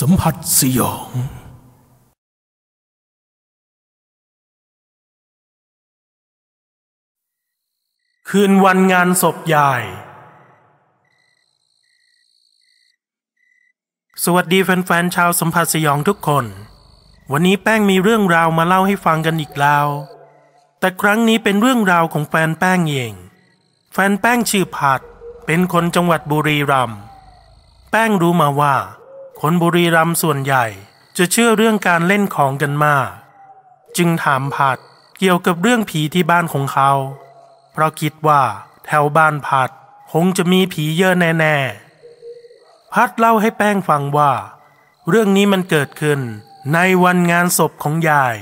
สัมผัสสยอง คืนวันงานศพยาย สวัสดีแฟนๆชาวสัมผัสสยองทุกคน วันนี้แป้งมีเรื่องราวมาเล่าให้ฟังกันอีกแล้ว แต่ครั้งนี้เป็นเรื่องราวของแฟนแป้งเอง แฟนแป้งชื่อผัดเป็นคนจังหวัดบุรีรัมย์แป้งรู้มาว่า คนบุรีรัมย์ส่วนใหญ่จะเชื่อเรื่องการเล่นของกันมาก จึงถามผัดเกี่ยวกับเรื่องผีที่บ้านของเขา เพราะคิดว่าแถวบ้านผัดคงจะมีผีเยอะแน่ๆ พัดเล่าให้แป้งฟังว่า เรื่องนี้มันเกิดขึ้นในวันงานศพของยาย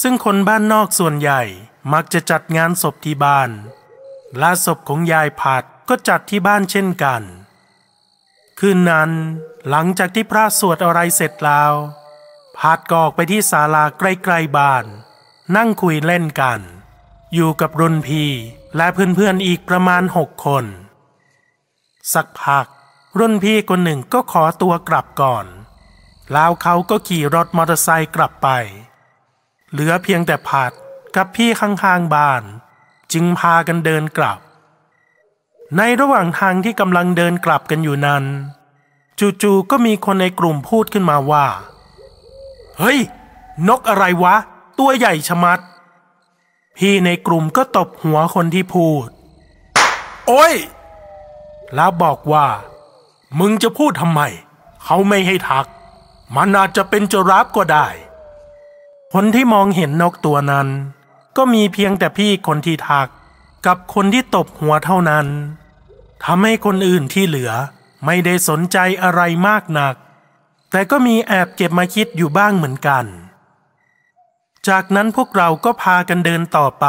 ซึ่งคนบ้านนอกส่วนใหญ่มักจะจัดงานศพที่บ้านและศพของยายผัดก็จัดที่บ้านเช่นกัน คืนนั้น หลังจากที่พระสวดอะไรเสร็จแล้วพัดก็ออกไปที่ศาลาใกล้ๆบ้าน นั่งคุยเล่นกัน อยู่กับรุ่นพี่และเพื่อนๆอีกประมาณหกคน สักพัก รุ่นพี่คนหนึ่งก็ขอตัวกลับก่อน แล้วเขาก็ขี่รถมอเตอร์ไซค์กลับไป เหลือเพียงแต่ผัดกับพี่ข้างๆบ้าน จึงพากันเดินกลับ ในระหว่างทางที่กำลังเดินกลับกันอยู่นั้น จู่ๆก็มีคนในกลุ่มพูดขึ้นมาว่า เฮ้ย นกอะไรวะ ตัวใหญ่ชะมัด พี่ในกลุ่มก็ตบหัวคนที่พูด โอ้ย แล้วบอกว่า มึงจะพูดทำไม เขาไม่ให้ทัก มันอาจจะเป็นจราฟก็ได้ คนที่มองเห็นนกตัวนั้น ก็มีเพียงแต่พี่คนที่ทัก กับคนที่ตบหัวเท่านั้นทำให้คนอื่นที่เหลือ ไม่ได้สนใจอะไรมากนัก แต่ก็มีแอบเก็บมาคิดอยู่บ้างเหมือนกัน จากนั้นพวกเราก็พากันเดินต่อไป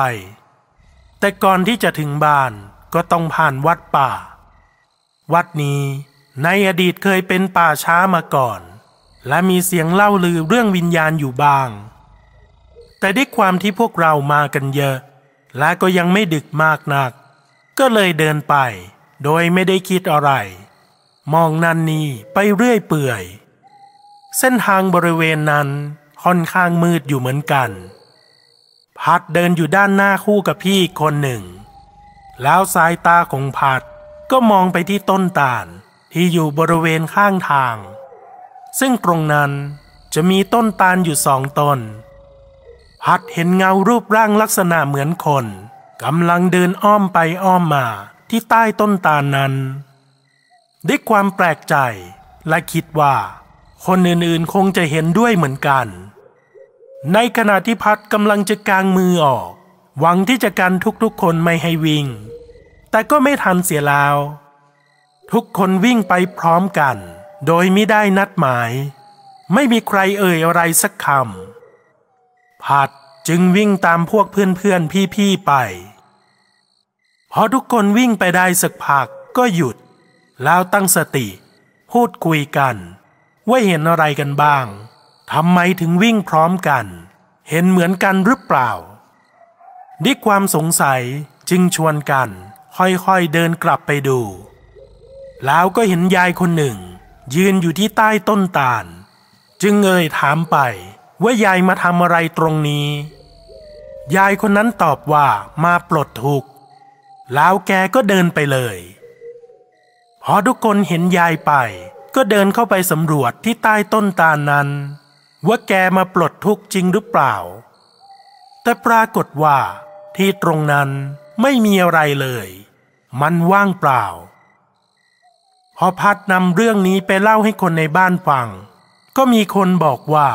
แต่ก่อนที่จะถึงบ้านก็ต้องผ่านวัดป่า วัดนี้ในอดีตเคยเป็นป่าช้ามาก่อน และมีเสียงเล่าลือเรื่องวิญญาณอยู่บ้าง แต่ด้วยความที่พวกเรามากันเยอะ และก็ยังไม่ดึกมากนัก ก็เลยเดินไป โดยไม่ได้คิดอะไร มองนันนีไปเรื่อยเปื่อย เส้นทางบริเวณนั้นค่อนข้างมืดอยู่เหมือนกัน พัดเดินอยู่ด้านหน้าคู่กับพี่คนหนึ่ง แล้วสายตาของพัดก็มองไปที่ต้นตาลที่อยู่บริเวณข้างทาง ซึ่งตรงนั้นจะมีต้นตาลอยู่สองต้น พัดเห็นเงารูปร่างลักษณะเหมือนคนกำลังเดินอ้อมไปอ้อมมาที่ใต้ต้นตาลนั้น ด้วยความแปลกใจและคิดว่า คนอื่นๆคงจะเห็นด้วยเหมือนกัน ในขณะที่พัดกำลังจะกางมือออก หวังที่จะกันทุกๆคนไม่ให้วิ่ง แต่ก็ไม่ทันเสียแล้ว ทุกคนวิ่งไปพร้อมกัน โดยไม่ได้นัดหมาย ไม่มีใครเอ่ยอะไรสักคำพัดจึงวิ่งตามพวกเพื่อนๆพี่ๆไปพอทุกคนวิ่งไปได้สักพักก็หยุด แล้วตั้งสติ พูดคุยกัน ว่าเห็นอะไรกันบ้างทำไมถึงวิ่งพร้อมกัน เห็นเหมือนกันหรือเปล่าด้วยความสงสัยจึงชวนกัน ค่อยๆเดินกลับไปดู แล้วก็เห็นยายคนหนึ่ง ยืนอยู่ที่ใต้ต้นตาล จึงเอ่ยถามไปว่ายายมาทำอะไรตรงนี้ ยายคนนั้นตอบว่ามาปลดทุกข์ แล้วแกก็เดินไปเลย พอทุกคนเห็นยายไป ก็เดินเข้าไปสำรวจที่ใต้ต้นตาลนั้น ว่าแกมาปลดทุกข์จริงหรือเปล่า แต่ปรากฏว่า ที่ตรงนั้นไม่มีอะไรเลย มันว่างเปล่า พอพัดนำเรื่องนี้ไปเล่าให้คนในบ้านฟัง ก็มีคนบอกว่า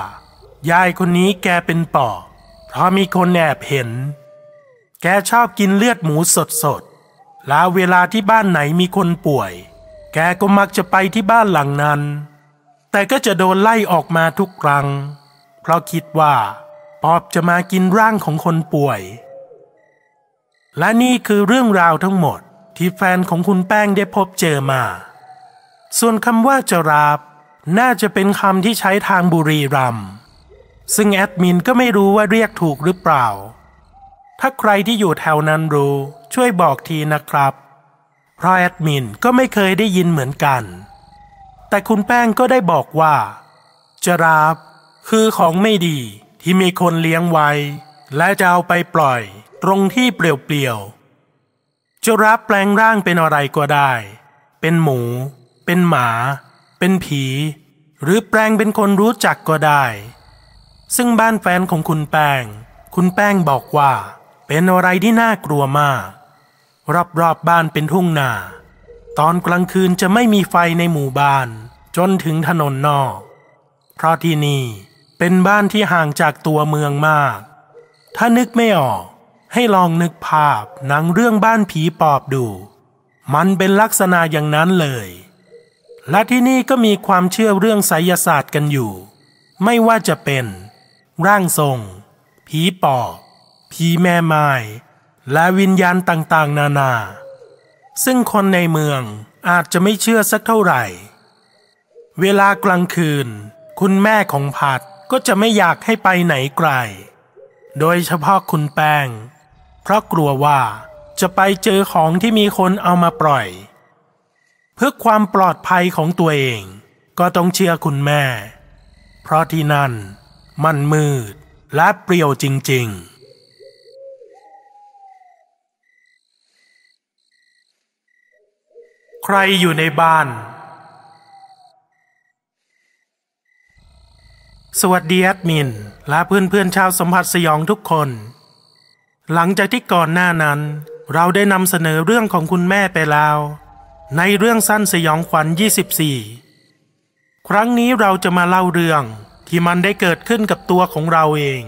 ยายคนนี้แกเป็นปอบเพราะมีคนแอบเห็น แกชอบกินเลือดหมูสดๆแล้วเวลาที่บ้านไหนมีคนป่วย แกก็มักจะไปที่บ้านหลังนั้น แต่ก็จะโดนไล่ออกมาทุกครั้ง เพราะคิดว่าปอบจะมากินร่างของคนป่วย และนี่คือเรื่องราวทั้งหมดที่แฟนของคุณแป้งได้พบเจอมา ส่วนคำว่าจราบ น่าจะเป็นคำที่ใช้ทางบุรีรัมซึ่งแอดมินก็ไม่รู้ว่าเรียกถูกหรือเปล่า ถ้าใครที่อยู่แถวนั้นรู้ช่วยบอกทีนะครับ ราะแอดมินก็ไม่เคยได้ยินเหมือนกัน แต่คุณแป้งก็ได้บอกว่า จราฟคือของไม่ดีที่มีคนเลี้ยงไว้ และจะเอาไปปล่อย ตรงที่เปลี่ยวๆจราฟแปลงร่างเป็นอะไรก็ได้ เป็นหมู เป็นหมา เป็นผี หรือแปลงเป็นคนรู้จักก็ได้ ซึ่งบ้านแฟนของคุณแป้ง คุณแป้งบอกว่า เป็นอะไรที่น่ากลัวมาก รอบๆบบ้านเป็นทุ่งนา ตอนกลางคืนจะไม่มีไฟในหมู่บ้าน จนถึงถนนนอก เพราะที่นี่เป็นบ้านที่ห่างจากตัวเมืองมาก ถ้านึกไม่ออก ให้ลองนึกภาพหนังเรื่องบ้านผีปอบดู มันเป็นลักษณะอย่างนั้นเลย และที่นี่ก็มีความเชื่อเรื่องไสยศาสตร์กันอยู่ ไม่ว่าจะเป็น ร่างทรง ผีปอบผีแม่ไม้ และวิญญาณต่างๆ นานา ซึ่งคนในเมืองอาจจะไม่เชื่อสักเท่าไหร่ เวลากลางคืน คุณแม่ของพัดก็จะไม่อยากให้ไปไหนไกล โดยเฉพาะคุณแป้ง เพราะกลัวว่าจะไปเจอของที่มีคนเอามาปล่อย เพื่อความปลอดภัยของตัวเอง ก็ต้องเชื่อคุณแม่ เพราะที่นั่นมันมืดและเปรี่ยวจริง ๆ ใครอยู่ในบ้าน สวัสดีแอดมิน และเพื่อนๆชาวสัมผัสสยองทุกคน หลังจากที่ก่อนหน้านั้น เราได้นำเสนอเรื่องของคุณแม่ไปแล้ว ในเรื่องสั้นสยองขวัญ 24 ครั้งนี้เราจะมาเล่าเรื่องที่มันได้เกิดขึ้นกับตัวของเราเอง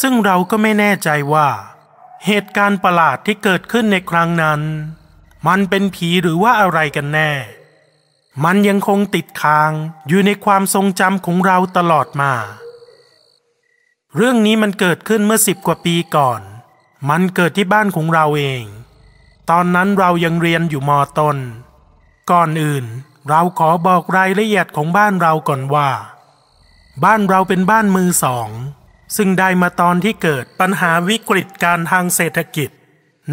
ซึ่งเราก็ไม่แน่ใจว่า เหตุการณ์ประหลาดที่เกิดขึ้นในครั้งนั้น มันเป็นผีหรือว่าอะไรกันแน่ มันยังคงติดค้างอยู่ในความทรงจำของเราตลอดมา เรื่องนี้มันเกิดขึ้นเมื่อสิบกว่าปีก่อน มันเกิดที่บ้านของเราเอง ตอนนั้นเรายังเรียนอยู่มอต้น ก่อนอื่นเราขอบอกรายละเอียดของบ้านเราก่อนว่า บ้านเราเป็นบ้านมือสอง ซึ่งได้มาตอนที่เกิดปัญหาวิกฤตการทางเศรษฐกิจ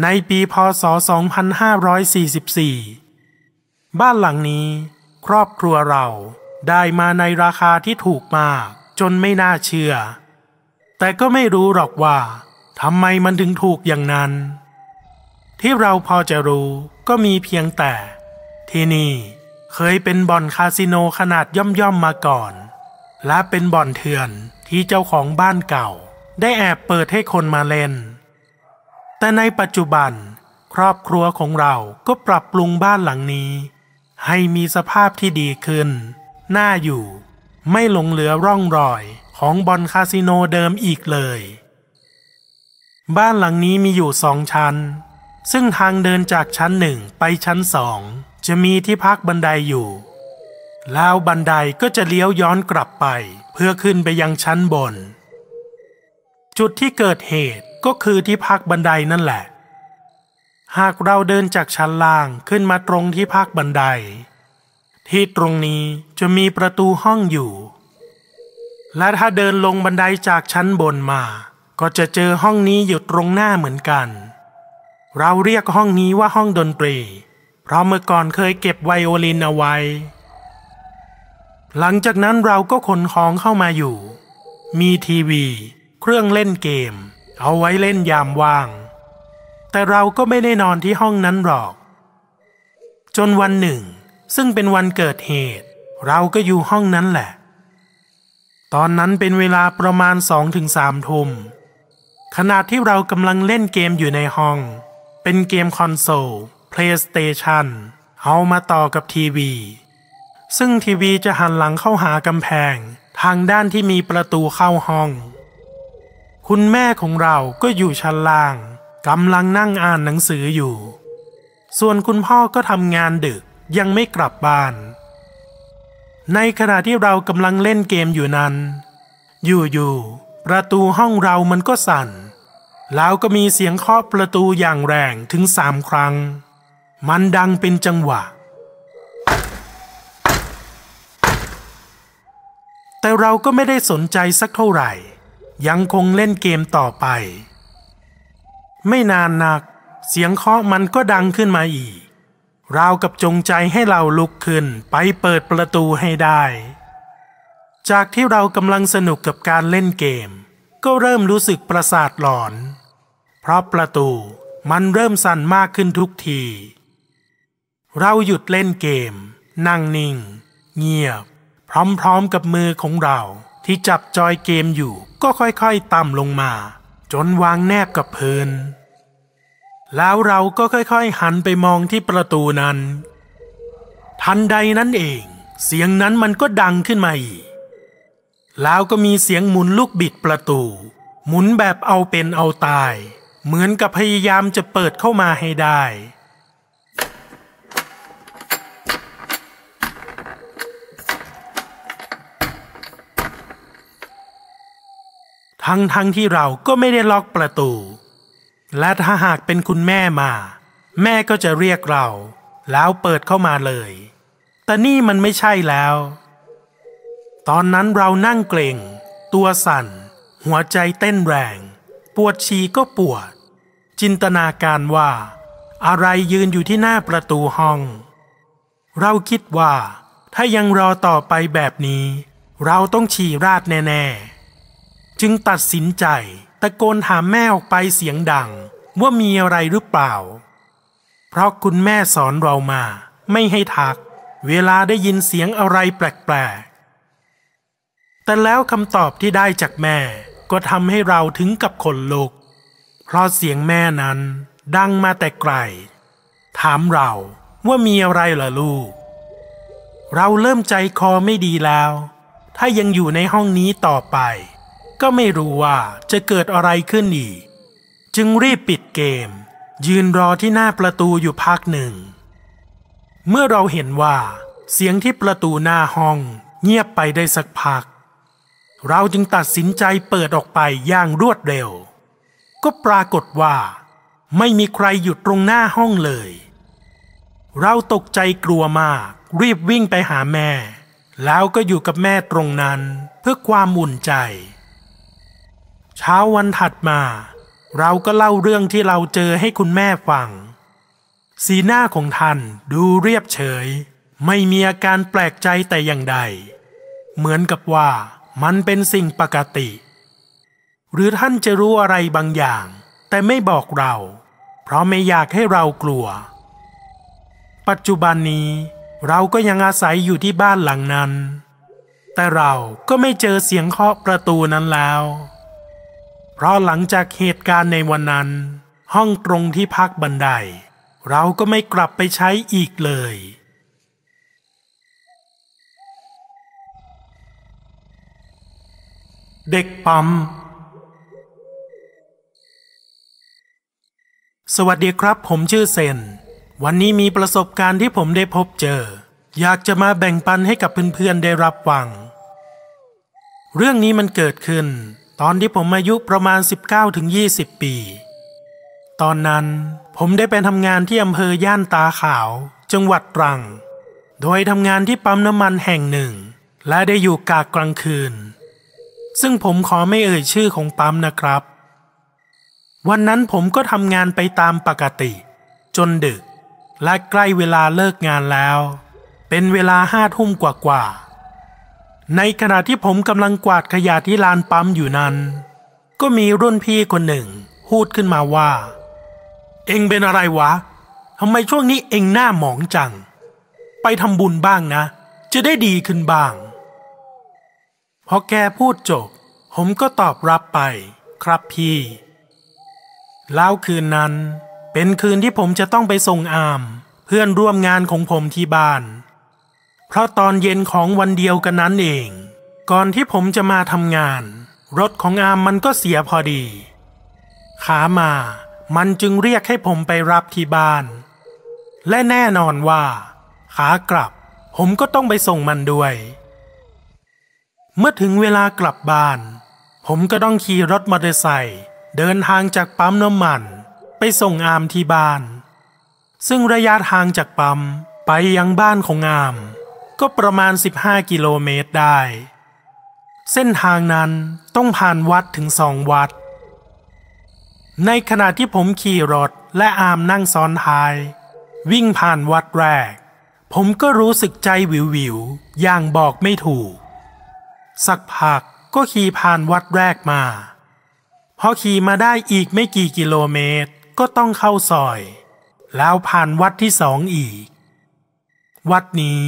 ในปีพศ 2544 บ้านหลังนี้ครอบครัวเราได้มาในราคาที่ถูกมากจนไม่น่าเชื่อ แต่ก็ไม่รู้หรอกว่าทำไมมันถึงถูกอย่างนั้น ที่เราพอจะรู้ก็มีเพียงแต่ ที่นี่เคยเป็นบ่อนคาสิโนขนาดย่อมๆมาก่อน และเป็นบ่อนเถื่อนที่เจ้าของบ้านเก่า ได้แอบเปิดให้คนมาเล่น แต่ในปัจจุบัน ครอบครัวของเราก็ปรับปรุงบ้านหลังนี้ ให้มีสภาพที่ดีขึ้น น่าอยู่ ไม่หลงเหลือร่องรอยของบอนคาสิโนเดิมอีกเลย บ้านหลังนี้มีอยู่สองชั้น ซึ่งทางเดินจากชั้นหนึ่งไปชั้นสองจะมีที่พักบันไดอยู่ แล้วบันไดก็จะเลี้ยวย้อนกลับไป เพื่อขึ้นไปยังชั้นบน จุดที่เกิดเหตุ ก็คือที่พักบันไดนั่นแหละ หากเราเดินจากชั้นล่างขึ้นมาตรงที่พักบันได ที่ตรงนี้จะมีประตูห้องอยู่ และถ้าเดินลงบันไดจากชั้นบนมา ก็จะเจอห้องนี้อยู่ตรงหน้าเหมือนกัน เราเรียกห้องนี้ว่าห้องดนตรี เพราะเมื่อก่อนเคยเก็บไวโอลินเอาไว้ หลังจากนั้นเราก็ขนของเข้ามาอยู่ มีทีวี เครื่องเล่นเกม เอาไว้เล่นยามว่าง แต่เราก็ไม่ได้นอนที่ห้องนั้นหรอก จนวันหนึ่ง ซึ่งเป็นวันเกิดเหตุ เราก็อยู่ห้องนั้นแหละ ตอนนั้นเป็นเวลาประมาณสองถึงสามทุ่มขณะที่เรากำลังเล่นเกมอยู่ในห้อง เป็นเกมคอนโซล PlayStation เอามาต่อกับทีวี ซึ่งทีวีจะหันหลังเข้าหากำแพง ทางด้านที่มีประตูเข้าห้อง คุณแม่ของเราก็อยู่ชั้นล่างกำลังนั่งอ่านหนังสืออยู่ ส่วนคุณพ่อก็ทำงานดึกยังไม่กลับบ้าน ในขณะที่เรากำลังเล่นเกมอยู่นั้น อยู่ๆประตูห้องเรามันก็สั่น แล้วก็มีเสียงเคาะประตูอย่างแรงถึงสามครั้ง มันดังเป็นจังหวะ แต่เราก็ไม่ได้สนใจสักเท่าไหร่ ยังคงเล่นเกมต่อไป ไม่นานนัก เสียงเคาะมันก็ดังขึ้นมาอีก ราวกับจงใจให้เราลุกขึ้นไปเปิดประตูให้ได้ จากที่เรากำลังสนุกกับการเล่นเกม ก็เริ่มรู้สึกประสาทหลอน เพราะประตูมันเริ่มสั่นมากขึ้นทุกที เราหยุดเล่นเกม นั่งนิ่ง เงียบ พร้อมๆกับมือของเรา ที่จับจอยเกมอยู่ก็ค่อยๆต่ำลงมา จนวางแนบกับพื้น แล้วเราก็ค่อยๆหันไปมองที่ประตูนั้น ทันใดนั้นเอง เสียงนั้นมันก็ดังขึ้นมาอีก แล้วก็มีเสียงหมุนลูกบิดประตู หมุนแบบเอาเป็นเอาตาย เหมือนกับพยายามจะเปิดเข้ามาให้ได้ ทั้งทั้งที่เราก็ไม่ได้ล็อกประตู และถ้าหากเป็นคุณแม่มา แม่ก็จะเรียกเรา แล้วเปิดเข้ามาเลย แต่นี่มันไม่ใช่แล้ว ตอนนั้นเรานั่งเกรงตัวสั่น หัวใจเต้นแรง ปวดฉี่ก็ปวด จินตนาการว่า อะไรยืนอยู่ที่หน้าประตูห้อง เราคิดว่า ถ้ายังรอต่อไปแบบนี้ เราต้องฉี่ราดแน่ ๆ จึงตัดสินใจ ตะโกนถามแม่ออกไปเสียงดัง ว่ามีอะไรหรือเปล่า เพราะคุณแม่สอนเรามา ไม่ให้ทัก เวลาได้ยินเสียงอะไรแปลกๆ แต่แล้วคำตอบที่ได้จากแม่ก็ทำให้เราถึงกับขนลุก เพราะเสียงแม่นั้นดังมาแต่ไกล ถามเราว่ามีอะไรล่ะลูก เราเริ่มใจคอไม่ดีแล้ว ถ้ายังอยู่ในห้องนี้ต่อไป ก็ไม่รู้ว่าจะเกิดอะไรขึ้นอีก จึงรีบปิดเกม ยืนรอที่หน้าประตูอยู่พักหนึ่ง เมื่อเราเห็นว่า เสียงที่ประตูหน้าห้องเงียบไปได้สักพัก เราจึงตัดสินใจเปิดออกไปอย่างรวดเร็ว ก็ปรากฏว่า ไม่มีใครหยุดตรงหน้าห้องเลย เราตกใจกลัวมากรีบวิ่งไปหาแม่ แล้วก็อยู่กับแม่ตรงนั้นเพื่อความอุ่นใจ เช้าวันถัดมา เราก็เล่าเรื่องที่เราเจอให้คุณแม่ฟัง สีหน้าของท่านดูเรียบเฉย ไม่มีอาการแปลกใจแต่อย่างใด เหมือนกับว่ามันเป็นสิ่งปกติ หรือท่านจะรู้อะไรบางอย่าง แต่ไม่บอกเรา เพราะไม่อยากให้เรากลัว ปัจจุบันนี้เราก็ยังอาศัยอยู่ที่บ้านหลังนั้น แต่เราก็ไม่เจอเสียงเคาะประตูนั้นแล้ว เพราะหลังจากเหตุการณ์ในวันนั้น ห้องตรงที่พักบันได เราก็ไม่กลับไปใช้อีกเลย เด็กปั๊มสวัสดีครับ ผมชื่อเซน วันนี้มีประสบการณ์ที่ผมได้พบเจอ อยากจะมาแบ่งปันให้กับเพื่อนๆได้รับฟัง เรื่องนี้มันเกิดขึ้น ตอนที่ผมอายุประมาณ 19-20ปี ตอนนั้นผมได้ไปทำงานที่อำเภอย่านตาขาว จังหวัดตรัง โดยทำงานที่ปั๊มน้ำมันแห่งหนึ่ง และได้อยู่กากกลางคืน ซึ่งผมขอไม่เอ่ยชื่อของปั๊มนะครับ วันนั้นผมก็ทำงานไปตามปกติ จนดึก และใกล้เวลาเลิกงานแล้ว เป็นเวลาห้าทุ่มกว่าๆ ในขณะที่ผมกำลังกวาดขยะที่ลานปั๊มอยู่นั้น ก็มีรุ่นพี่คนหนึ่งพูดขึ้นมาว่า เอ็งเป็นอะไรวะทำไมช่วงนี้เอ็งหน้าหมองจัง ไปทำบุญบ้างนะ จะได้ดีขึ้นบ้าง พอแกพูดจบ ผมก็ตอบรับไป ครับพี่ แล้วคืนนั้น เป็นคืนที่ผมจะต้องไปส่งอาม เพื่อนร่วมงานของผมที่บ้าน เพราะตอนเย็นของวันเดียวกันนั้นเอง ก่อนที่ผมจะมาทำงาน รถของอามมันก็เสียพอดี ขามา มันจึงเรียกให้ผมไปรับที่บ้าน และแน่นอนว่า ขากลับ ผมก็ต้องไปส่งมันด้วย เมื่อถึงเวลากลับบ้าน ผมก็ต้องขี่รถมอเตอร์ไซค์เดินทางจากปั๊มน้ำมัน ไปส่งอามที่บ้าน ซึ่งระยะทางจากปั๊มไปยังบ้านของอาม ก็ประมาณ 15 กิโลเมตรได้ เส้นทางนั้นต้องผ่านวัดถึงสองวัด ในขณะที่ผมขี่รถและอามนั่งซ้อนท้าย วิ่งผ่านวัดแรก ผมก็รู้สึกใจวิววิวอย่างบอกไม่ถูก สักพักก็ขี่ผ่านวัดแรกมาพอขี่มาได้อีกไม่กี่กิโลเมตรก็ต้องเข้าซอย แล้วผ่านวัดที่สองอีก วัดนี้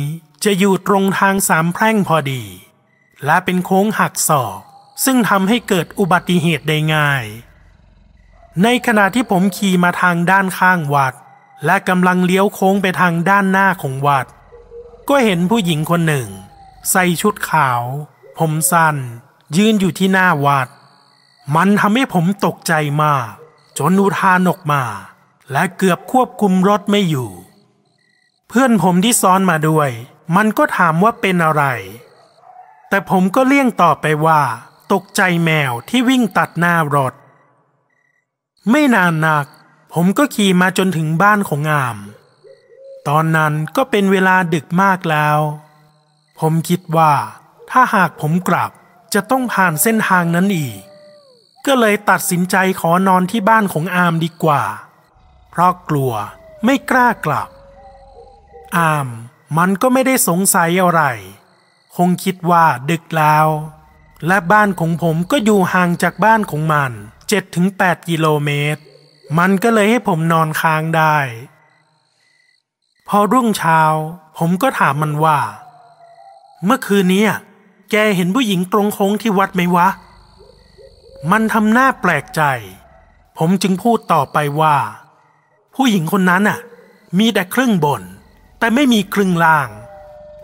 จะอยู่ตรงทางสามแพร่งพอดี และเป็นโค้งหักศอก ซึ่งทำให้เกิดอุบัติเหตุได้ง่าย ในขณะที่ผมขี่มาทางด้านข้างวัด และกำลังเลี้ยวโค้งไปทางด้านหน้าของวัด ก็เห็นผู้หญิงคนหนึ่ง ใส่ชุดขาว ผมสั้น ยืนอยู่ที่หน้าวัด มันทำให้ผมตกใจมาก จนอุทานออกมา และเกือบควบคุมรถไม่อยู่ เพื่อนผมที่ซ้อนมาด้วย มันก็ถามว่าเป็นอะไร แต่ผมก็เลี่ยงตอบไปว่า ตกใจแมวที่วิ่งตัดหน้ารถ ไม่นานนัก ผมก็ขี่มาจนถึงบ้านของอาม ตอนนั้นก็เป็นเวลาดึกมากแล้ว ผมคิดว่า ถ้าหากผมกลับจะต้องผ่านเส้นทางนั้นอีก ก็เลยตัดสินใจขอนอนที่บ้านของอามดีกว่า เพราะกลัวไม่กล้ากลับ อาม มันก็ไม่ได้สงสัยอะไร คงคิดว่าดึกแล้ว และบ้านของผมก็อยู่ห่างจากบ้านของมัน7-8กิโลเมตร มันก็เลยให้ผมนอนค้างได้ พอรุ่งเช้า ผมก็ถามมันว่า เมื่อคืนนี้แกเห็นผู้หญิงตรงโค้งที่วัดไหมวะ มันทำหน้าแปลกใจ ผมจึงพูดต่อไปว่า ผู้หญิงคนนั้นน่ะ มีแต่ครึ่งบน แต่ไม่มีครึ่งล่าง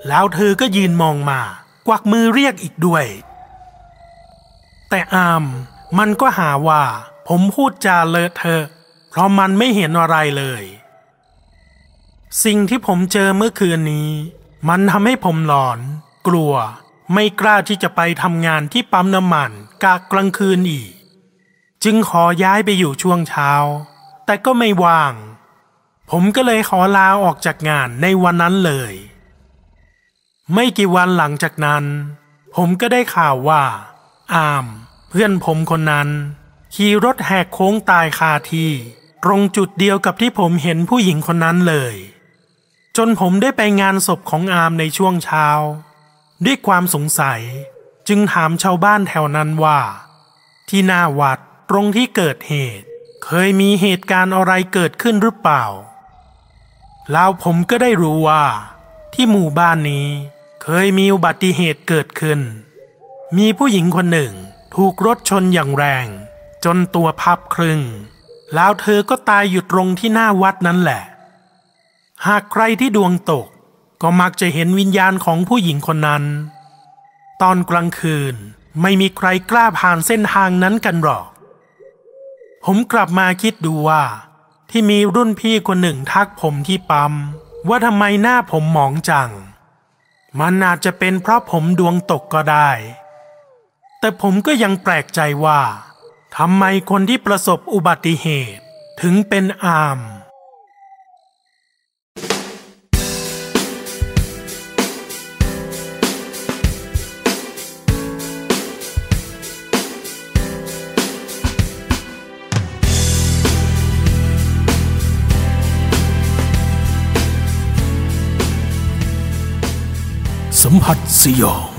แล้วเธอก็ยืนมองมา กวักมือเรียกอีกด้วย แต่อามมันก็หาว่า ผมพูดจาเลอะเทอะ เพราะมันไม่เห็นอะไรเลย สิ่งที่ผมเจอเมื่อคืนนี้ มันทำให้ผมหลอน กลัว ไม่กล้าที่จะไปทำงานที่ปั๊มน้ำมันกากกลางคืนอีก จึงขอย้ายไปอยู่ช่วงเช้า แต่ก็ไม่ว่าง ผมก็เลยขอลาออกจากงานในวันนั้นเลย ไม่กี่วันหลังจากนั้น ผมก็ได้ข่าวว่า อาม เพื่อนผมคนนั้น ขี่รถแหกโค้งตายคาที่ตรงจุดเดียวกับที่ผมเห็นผู้หญิงคนนั้นเลย จนผมได้ไปงานศพของอามในช่วงเช้า ด้วยความสงสัยจึงถามชาวบ้านแถวนั้นว่า ที่หน้าวัดตรงที่เกิดเหตุ เคยมีเหตุการณ์อะไรเกิดขึ้นหรือเปล่า แล้วผมก็ได้รู้ว่า ที่หมู่บ้านนี้เคยมีอุบัติเหตุเกิดขึ้น มีผู้หญิงคนหนึ่งถูกรถชนอย่างแรง จนตัวพับครึ่ง แล้วเธอก็ตายอยู่ตรงที่หน้าวัดนั้นแหละ หากใครที่ดวงตกก็มักจะเห็นวิญญาณของผู้หญิงคนนั้น ตอนกลางคืนไม่มีใครกล้าผ่านเส้นทางนั้นกันหรอก ผมกลับมาคิดดูว่า ที่มีรุ่นพี่คนหนึ่งทักผมที่ปั๊มว่าทำไมหน้าผมหมองจัง มันอาจจะเป็นเพราะผมดวงตกก็ได้ แต่ผมก็ยังแปลกใจว่าทำไมคนที่ประสบอุบัติเหตุ ถึงเป็นอาม สัมผัสสยอง